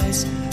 eyes.